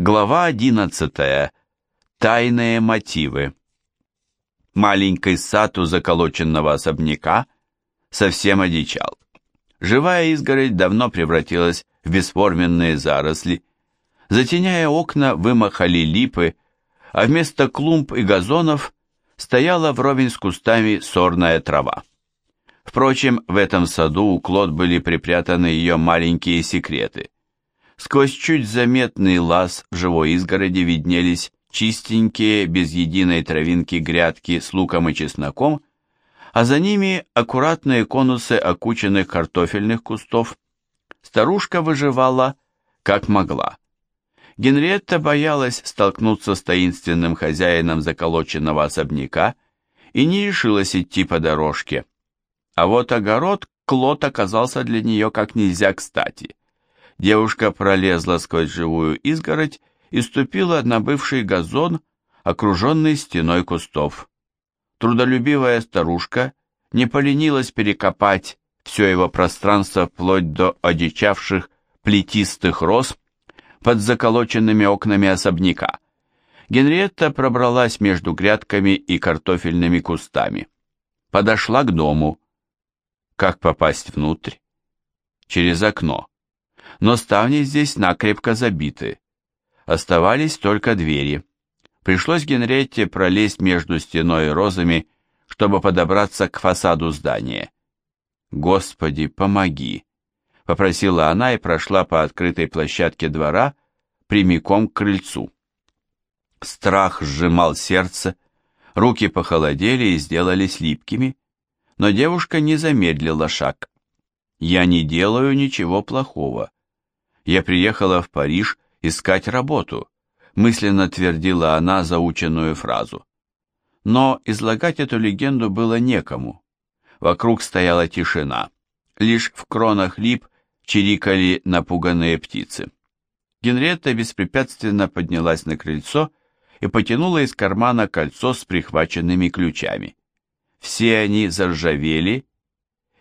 Глава 11. Тайные мотивы. Маленький сад у заколоченного особняка совсем одичал. Живая изгородь давно превратилась в бесформенные заросли. Затеняя окна, вымахали липы, а вместо клумб и газонов стояла вровень с кустами сорная трава. Впрочем, в этом саду у Клод были припрятаны ее маленькие секреты – Сквозь чуть заметный лаз в живой изгороди виднелись чистенькие, без единой травинки грядки с луком и чесноком, а за ними аккуратные конусы окученных картофельных кустов. Старушка выживала, как могла. Генриетта боялась столкнуться с таинственным хозяином заколоченного особняка и не решилась идти по дорожке. А вот огород Клод оказался для нее как нельзя кстати. Девушка пролезла сквозь живую изгородь и ступила на бывший газон, окруженный стеной кустов. Трудолюбивая старушка не поленилась перекопать все его пространство вплоть до одичавших плетистых роз под заколоченными окнами особняка. Генриетта пробралась между грядками и картофельными кустами. Подошла к дому. Как попасть внутрь? Через окно но ставни здесь накрепко забиты. Оставались только двери. Пришлось Генретте пролезть между стеной и розами, чтобы подобраться к фасаду здания. «Господи, помоги!» — попросила она и прошла по открытой площадке двора прямиком к крыльцу. Страх сжимал сердце, руки похолодели и сделались липкими, но девушка не замедлила шаг. «Я не делаю ничего плохого я приехала в Париж искать работу, мысленно твердила она заученную фразу. Но излагать эту легенду было некому. Вокруг стояла тишина. Лишь в кронах лип чирикали напуганные птицы. Генретта беспрепятственно поднялась на крыльцо и потянула из кармана кольцо с прихваченными ключами. Все они заржавели,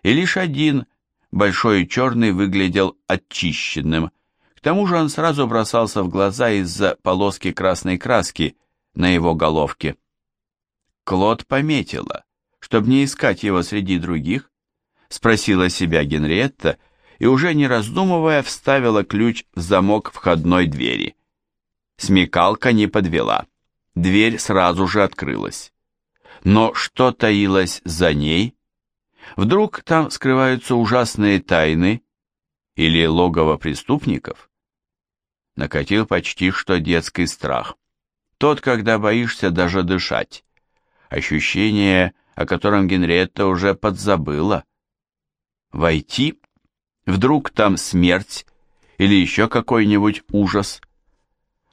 и лишь один, большой и черный, выглядел очищенным, к тому же он сразу бросался в глаза из-за полоски красной краски на его головке. Клод пометила, чтобы не искать его среди других, спросила себя Генриетта и уже не раздумывая вставила ключ в замок входной двери. Смекалка не подвела. Дверь сразу же открылась. Но что таилось за ней? Вдруг там скрываются ужасные тайны или логово преступников? накатил почти что детский страх. Тот, когда боишься даже дышать. Ощущение, о котором Генриетта уже подзабыла. Войти? Вдруг там смерть или еще какой-нибудь ужас?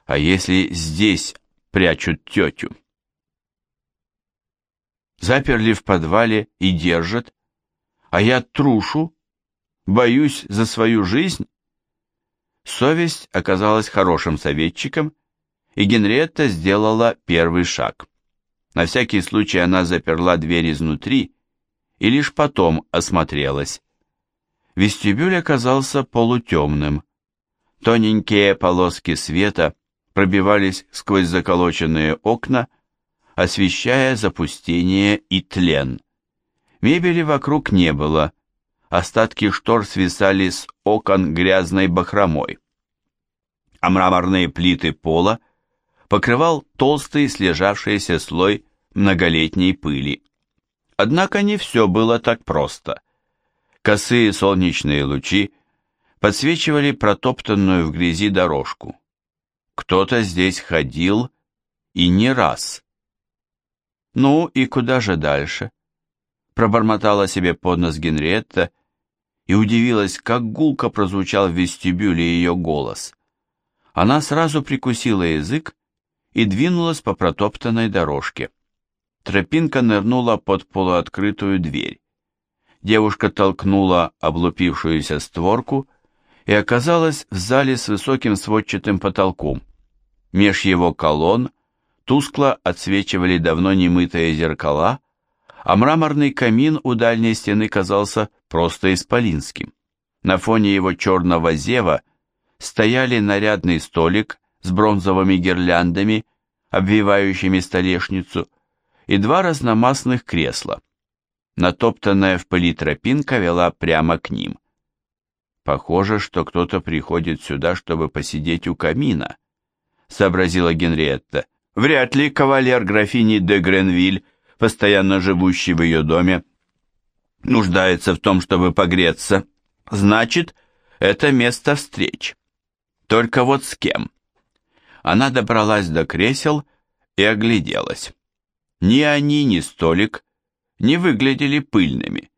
А если здесь прячут тетю? Заперли в подвале и держат, а я трушу, боюсь за свою жизнь? Совесть оказалась хорошим советчиком, и Генриетта сделала первый шаг. На всякий случай она заперла дверь изнутри и лишь потом осмотрелась. Вестибюль оказался полутемным. Тоненькие полоски света пробивались сквозь заколоченные окна, освещая запустение и тлен. Мебели вокруг не было, остатки штор свисали с окон грязной бахромой, а мраморные плиты пола покрывал толстый слежавшийся слой многолетней пыли. Однако не все было так просто. Косые солнечные лучи подсвечивали протоптанную в грязи дорожку. Кто-то здесь ходил и не раз. Ну и куда же дальше? Пробормотала себе под нос Генриетта и удивилась, как гулко прозвучал в вестибюле ее голос. Она сразу прикусила язык и двинулась по протоптанной дорожке. Тропинка нырнула под полуоткрытую дверь. Девушка толкнула облупившуюся створку и оказалась в зале с высоким сводчатым потолком. Меж его колонн тускло отсвечивали давно немытые зеркала, а мраморный камин у дальней стены казался просто исполинским. На фоне его черного зева стояли нарядный столик с бронзовыми гирляндами, обвивающими столешницу, и два разномастных кресла. Натоптанная в пыли тропинка вела прямо к ним. Похоже, что кто-то приходит сюда, чтобы посидеть у камина, сообразила Генриетта. Вряд ли кавалер графини де Гренвиль, постоянно живущий в ее доме, нуждается в том, чтобы погреться. Значит, это место встреч. Только вот с кем? Она добралась до кресел и огляделась. Ни они, ни столик не выглядели пыльными.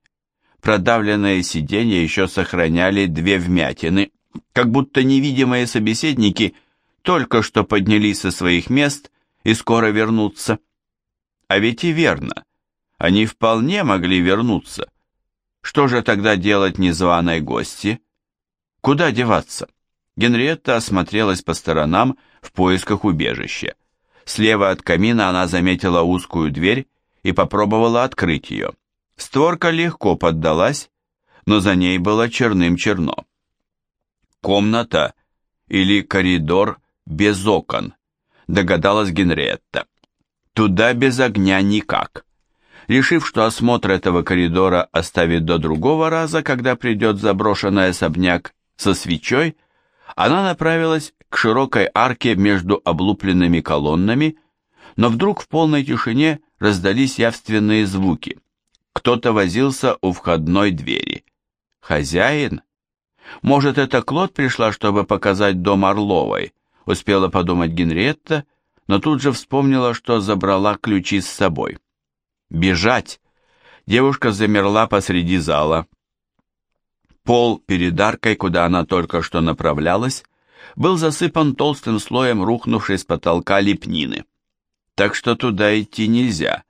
Продавленные сиденья еще сохраняли две вмятины, как будто невидимые собеседники только что поднялись со своих мест и скоро вернутся. А ведь и верно, они вполне могли вернуться. Что же тогда делать незваной гости? Куда деваться? Генриетта осмотрелась по сторонам в поисках убежища. Слева от камина она заметила узкую дверь и попробовала открыть ее. Створка легко поддалась, но за ней было черным-черно. Комната или коридор без окон, догадалась Генриетта. Туда без огня никак. Решив, что осмотр этого коридора оставит до другого раза, когда придет заброшенный особняк со свечой, она направилась к широкой арке между облупленными колоннами, но вдруг в полной тишине раздались явственные звуки. Кто-то возился у входной двери. Хозяин? Может, это Клод пришла, чтобы показать дом Орловой, успела подумать Генриетта, но тут же вспомнила, что забрала ключи с собой. Бежать! Девушка замерла посреди зала, Пол перед аркой, куда она только что направлялась, был засыпан толстым слоем рухнувшей с потолка лепнины. Так что туда идти нельзя,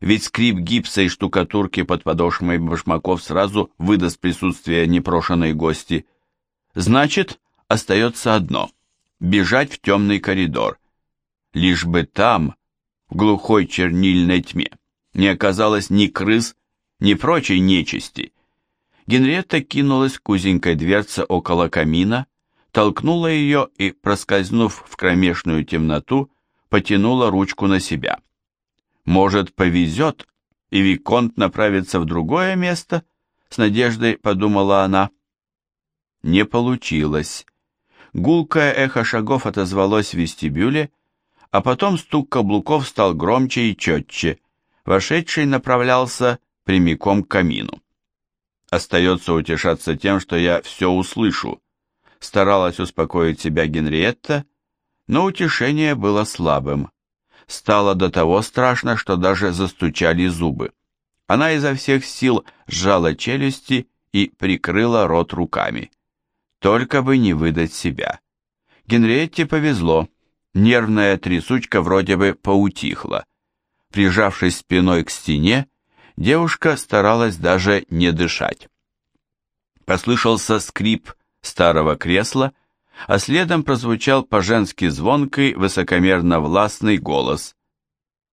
ведь скрип гипса и штукатурки под подошвами башмаков сразу выдаст присутствие непрошенной гости. Значит, остается одно — бежать в темный коридор. Лишь бы там, в глухой чернильной тьме, не оказалось ни крыс, ни прочей нечисти — Генриетта кинулась к узенькой дверце около камина, толкнула ее и, проскользнув в кромешную темноту, потянула ручку на себя. Может, повезет, и Виконт направится в другое место? С надеждой подумала она. Не получилось. Гулкое эхо шагов отозвалось в вестибюле, а потом стук каблуков стал громче и четче. Вошедший направлялся прямиком к камину. Остается утешаться тем, что я все услышу. Старалась успокоить себя Генриетта, но утешение было слабым. Стало до того страшно, что даже застучали зубы. Она изо всех сил сжала челюсти и прикрыла рот руками. Только бы не выдать себя. Генриетте повезло. Нервная трясучка вроде бы поутихла. Прижавшись спиной к стене, девушка старалась даже не дышать. Послышался скрип старого кресла, а следом прозвучал по-женски звонкий, высокомерно-властный голос.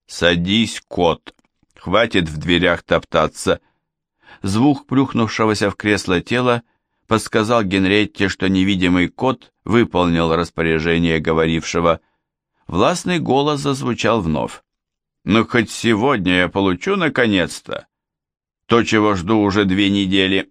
«Садись, кот! Хватит в дверях топтаться!» Звук плюхнувшегося в кресло тела подсказал Генретте, что невидимый кот выполнил распоряжение говорившего. Властный голос зазвучал вновь. Ну, хоть сегодня я получу наконец-то то, чего жду уже две недели.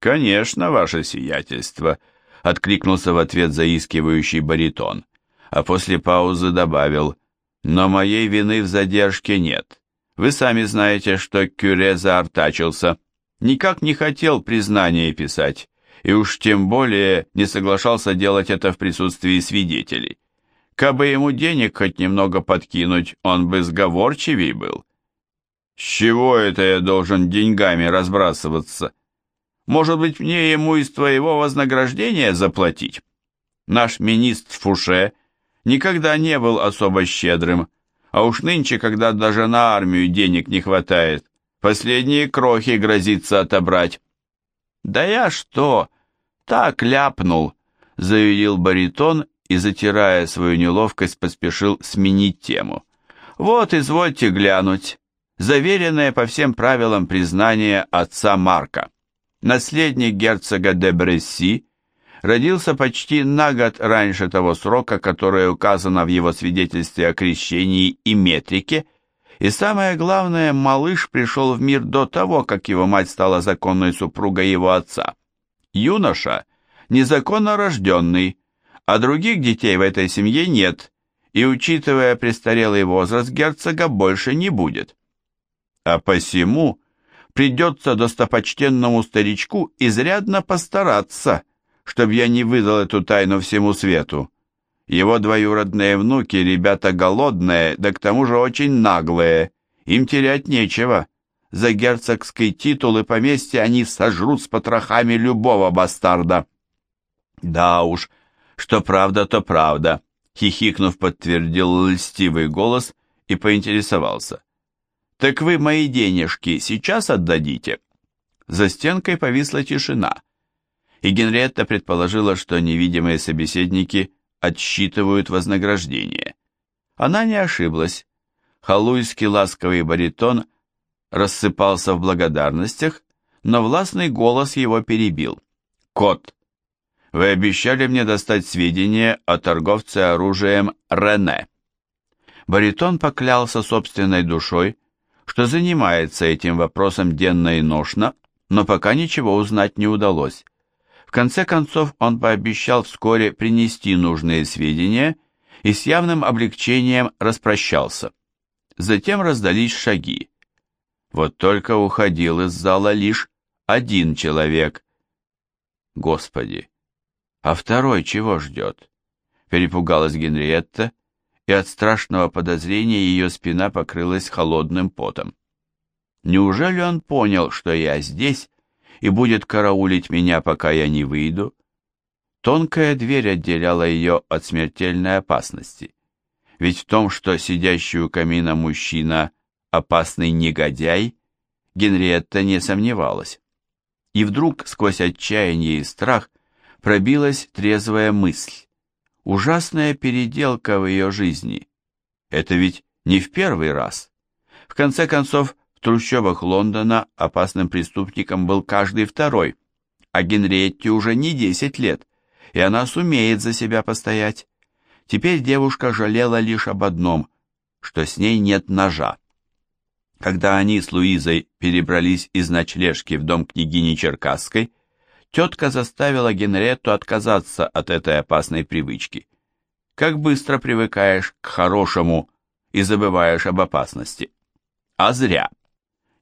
Конечно, ваше сиятельство, откликнулся в ответ заискивающий баритон, а после паузы добавил, но моей вины в задержке нет. Вы сами знаете, что Кюре заортачился, никак не хотел признание писать, и уж тем более не соглашался делать это в присутствии свидетелей. Кабы ему денег хоть немного подкинуть, он бы сговорчивей был. С чего это я должен деньгами разбрасываться? Может быть, мне ему из твоего вознаграждения заплатить? Наш министр Фуше никогда не был особо щедрым, а уж нынче, когда даже на армию денег не хватает, последние крохи грозится отобрать. Да я что, так ляпнул, заявил баритон и, затирая свою неловкость, поспешил сменить тему. «Вот, извольте глянуть. Заверенное по всем правилам признание отца Марка. Наследник герцога де Бресси родился почти на год раньше того срока, которое указано в его свидетельстве о крещении и метрике, и самое главное, малыш пришел в мир до того, как его мать стала законной супругой его отца. Юноша незаконно рожденный, а других детей в этой семье нет, и, учитывая престарелый возраст герцога, больше не будет. А посему придется достопочтенному старичку изрядно постараться, чтобы я не выдал эту тайну всему свету. Его двоюродные внуки ребята голодные, да к тому же очень наглые, им терять нечего. За герцогский титул и поместье они сожрут с потрохами любого бастарда. Да уж, что правда, то правда, хихикнув, подтвердил льстивый голос и поинтересовался. Так вы мои денежки сейчас отдадите? За стенкой повисла тишина, и Генриетта предположила, что невидимые собеседники отсчитывают вознаграждение. Она не ошиблась. Халуйский ласковый баритон рассыпался в благодарностях, но властный голос его перебил. «Кот, вы обещали мне достать сведения о торговце оружием Рене». Баритон поклялся собственной душой, что занимается этим вопросом денно и ношно, но пока ничего узнать не удалось. В конце концов он пообещал вскоре принести нужные сведения и с явным облегчением распрощался. Затем раздались шаги. Вот только уходил из зала лишь один человек. Господи, а второй чего ждет? Перепугалась Генриетта, и от страшного подозрения ее спина покрылась холодным потом. Неужели он понял, что я здесь и будет караулить меня, пока я не выйду? Тонкая дверь отделяла ее от смертельной опасности. Ведь в том, что сидящий у камина мужчина опасный негодяй, Генриетта не сомневалась. И вдруг сквозь отчаяние и страх пробилась трезвая мысль. Ужасная переделка в ее жизни. Это ведь не в первый раз. В конце концов, в трущобах Лондона опасным преступником был каждый второй, а Генриетте уже не 10 лет, и она сумеет за себя постоять. Теперь девушка жалела лишь об одном, что с ней нет ножа. Когда они с Луизой перебрались из ночлежки в дом княгини Черкасской, тетка заставила Генретту отказаться от этой опасной привычки. Как быстро привыкаешь к хорошему и забываешь об опасности. А зря.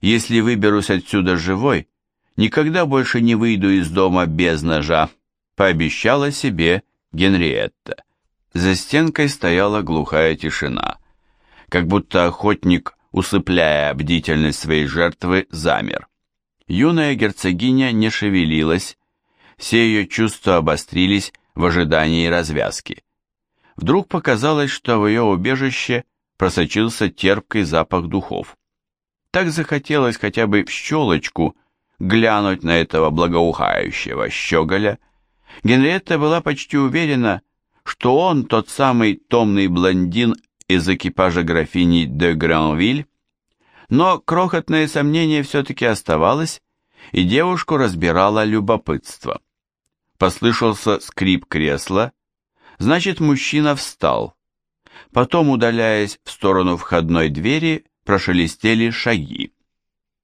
Если выберусь отсюда живой, никогда больше не выйду из дома без ножа, пообещала себе Генриетта. За стенкой стояла глухая тишина, как будто охотник усыпляя бдительность своей жертвы, замер. Юная герцогиня не шевелилась, все ее чувства обострились в ожидании развязки. Вдруг показалось, что в ее убежище просочился терпкий запах духов. Так захотелось хотя бы в щелочку глянуть на этого благоухающего щеголя. Генриетта была почти уверена, что он тот самый томный блондин из экипажа графини де Гранвиль, но крохотное сомнение все-таки оставалось, и девушку разбирало любопытство. Послышался скрип кресла, значит, мужчина встал. Потом, удаляясь в сторону входной двери, прошелестели шаги.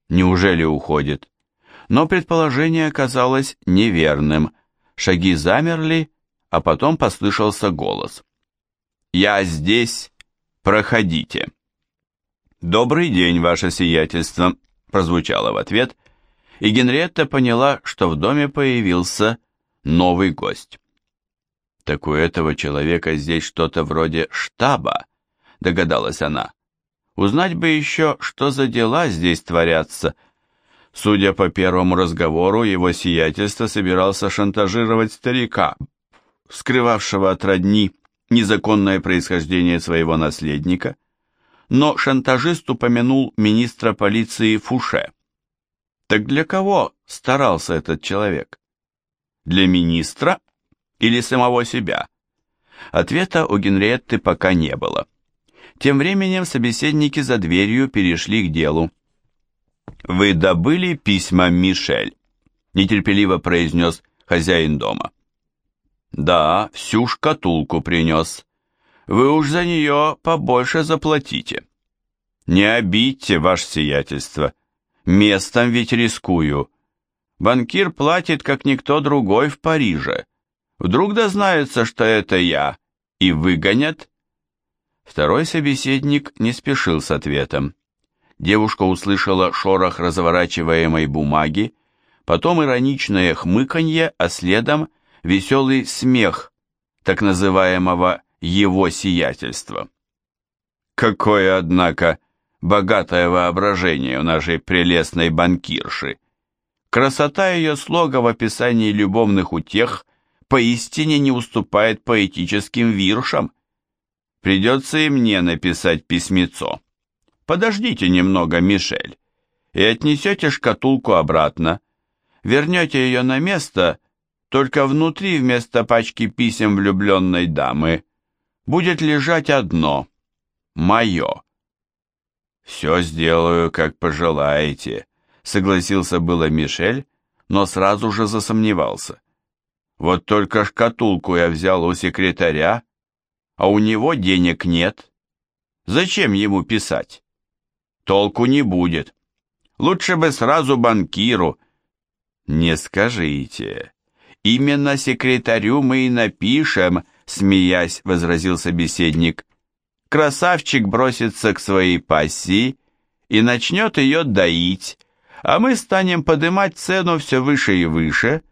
Неужели уходит? Но предположение оказалось неверным. Шаги замерли, а потом послышался голос. «Я здесь, проходите». «Добрый день, ваше сиятельство», прозвучало в ответ, и Генриетта поняла, что в доме появился новый гость. «Так у этого человека здесь что-то вроде штаба», догадалась она. «Узнать бы еще, что за дела здесь творятся». Судя по первому разговору, его сиятельство собирался шантажировать старика, скрывавшего от родни незаконное происхождение своего наследника, но шантажист упомянул министра полиции Фуше. Так для кого старался этот человек? Для министра или самого себя? Ответа у Генриетты пока не было. Тем временем собеседники за дверью перешли к делу. «Вы добыли письма Мишель?» – нетерпеливо произнес хозяин дома. Да, всю шкатулку принес. Вы уж за нее побольше заплатите. Не обидьте, ваше сиятельство. Местом ведь рискую. Банкир платит, как никто другой в Париже. Вдруг дознаются, что это я, и выгонят? Второй собеседник не спешил с ответом. Девушка услышала шорох разворачиваемой бумаги, потом ироничное хмыканье, а следом веселый смех так называемого «его сиятельства». Какое, однако, богатое воображение у нашей прелестной банкирши. Красота ее слога в описании любовных утех поистине не уступает поэтическим виршам. Придется и мне написать письмецо. Подождите немного, Мишель, и отнесете шкатулку обратно. Вернете ее на место, только внутри вместо пачки писем влюбленной дамы будет лежать одно — мое. «Все сделаю, как пожелаете», — согласился было Мишель, но сразу же засомневался. «Вот только шкатулку я взял у секретаря, а у него денег нет. Зачем ему писать?» толку не будет. Лучше бы сразу банкиру. Не скажите. Именно секретарю мы и напишем, смеясь, возразил собеседник. Красавчик бросится к своей пассии и начнет ее доить, а мы станем поднимать цену все выше и выше.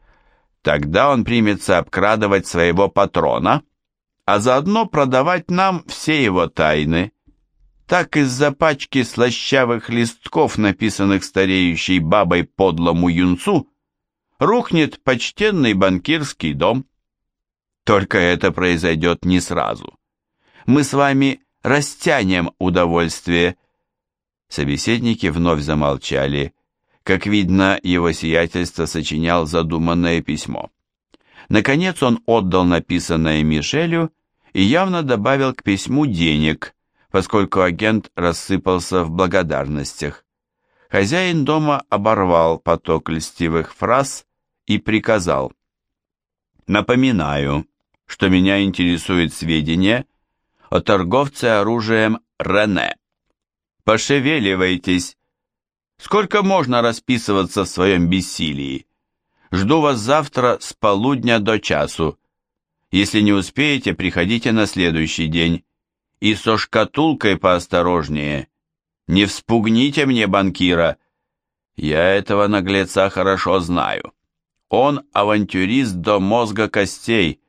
Тогда он примется обкрадывать своего патрона, а заодно продавать нам все его тайны так из-за пачки слащавых листков, написанных стареющей бабой подлому юнцу, рухнет почтенный банкирский дом. Только это произойдет не сразу. Мы с вами растянем удовольствие. Собеседники вновь замолчали. Как видно, его сиятельство сочинял задуманное письмо. Наконец он отдал написанное Мишелю и явно добавил к письму денег – поскольку агент рассыпался в благодарностях. Хозяин дома оборвал поток льстивых фраз и приказал. «Напоминаю, что меня интересует сведения о торговце оружием Рене. Пошевеливайтесь. Сколько можно расписываться в своем бессилии? Жду вас завтра с полудня до часу. Если не успеете, приходите на следующий день и со шкатулкой поосторожнее. Не вспугните мне банкира. Я этого наглеца хорошо знаю. Он авантюрист до мозга костей,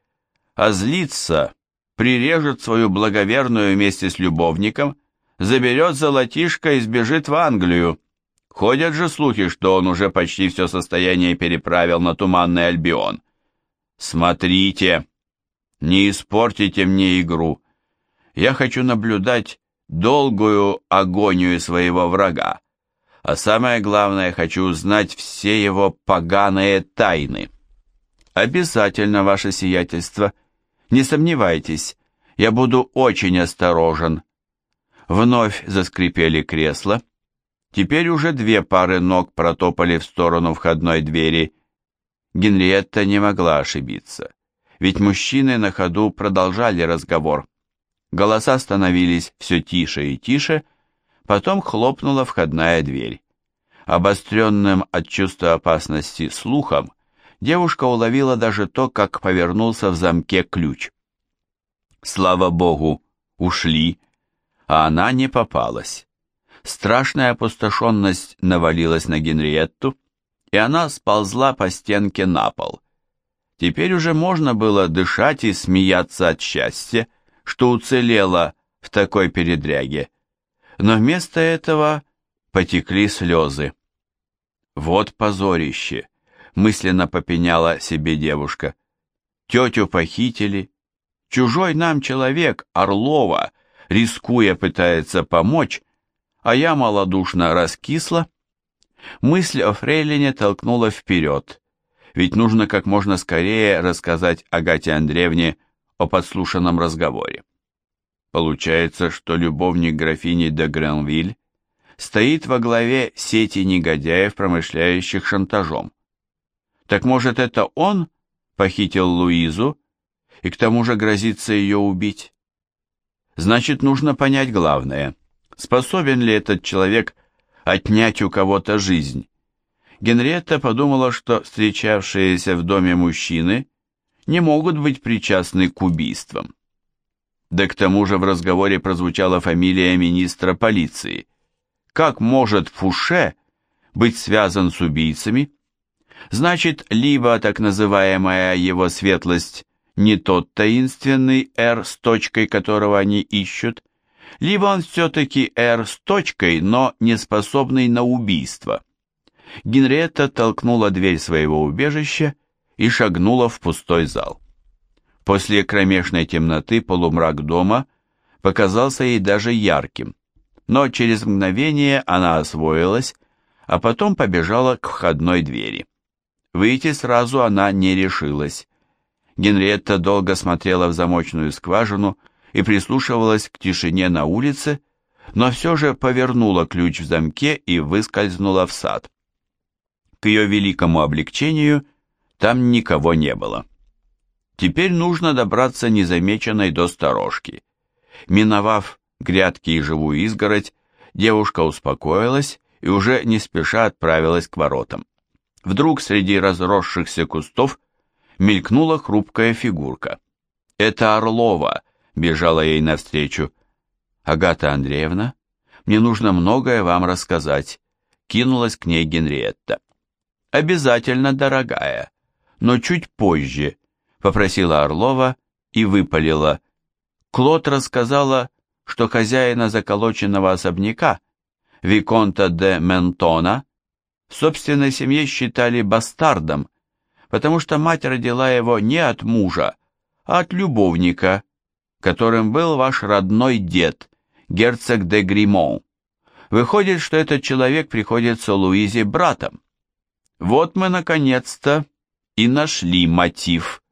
а злится, прирежет свою благоверную вместе с любовником, заберет золотишко и сбежит в Англию. Ходят же слухи, что он уже почти все состояние переправил на Туманный Альбион. Смотрите, не испортите мне игру. Я хочу наблюдать долгую агонию своего врага, а самое главное, хочу узнать все его поганые тайны. Обязательно, ваше сиятельство. Не сомневайтесь, я буду очень осторожен. Вновь заскрипели кресла. Теперь уже две пары ног протопали в сторону входной двери. Генриетта не могла ошибиться, ведь мужчины на ходу продолжали разговор. Голоса становились все тише и тише, потом хлопнула входная дверь. Обостренным от чувства опасности слухом, девушка уловила даже то, как повернулся в замке ключ. Слава богу, ушли, а она не попалась. Страшная опустошенность навалилась на Генриетту, и она сползла по стенке на пол. Теперь уже можно было дышать и смеяться от счастья, что уцелела в такой передряге, но вместо этого потекли слезы. «Вот позорище!» — мысленно попеняла себе девушка. «Тетю похитили. Чужой нам человек, Орлова, рискуя пытается помочь, а я малодушно раскисла». Мысль о Фрейлине толкнула вперед, ведь нужно как можно скорее рассказать Агате Андреевне о подслушанном разговоре. Получается, что любовник графини де Гренвиль стоит во главе сети негодяев, промышляющих шантажом. Так может это он похитил Луизу и к тому же грозится ее убить. Значит, нужно понять главное. Способен ли этот человек отнять у кого-то жизнь? Генриетта подумала, что встречавшиеся в доме мужчины не могут быть причастны к убийствам. Да к тому же в разговоре прозвучала фамилия министра полиции. Как может Фуше быть связан с убийцами? Значит, либо так называемая его светлость не тот таинственный Р с точкой, которого они ищут, либо он все-таки Р с точкой, но не способный на убийство. Генриетта толкнула дверь своего убежища и шагнула в пустой зал. После кромешной темноты полумрак дома показался ей даже ярким, но через мгновение она освоилась, а потом побежала к входной двери. Выйти сразу она не решилась. Генриетта долго смотрела в замочную скважину и прислушивалась к тишине на улице, но все же повернула ключ в замке и выскользнула в сад. К ее великому облегчению там никого не было. Теперь нужно добраться незамеченной до сторожки. Миновав грядки и живую изгородь, девушка успокоилась и уже не спеша отправилась к воротам. Вдруг среди разросшихся кустов мелькнула хрупкая фигурка. Это Орлова бежала ей навстречу. «Агата Андреевна, мне нужно многое вам рассказать», кинулась к ней Генриетта. «Обязательно, дорогая, но чуть позже», попросила Орлова и выпалила. Клод рассказала, что хозяина заколоченного особняка, Виконта де Ментона, в собственной семье считали бастардом, потому что мать родила его не от мужа, а от любовника, которым был ваш родной дед, герцог де Гримон. Выходит, что этот человек приходится Луизе братом. Вот мы, наконец-то, и нашли мотив.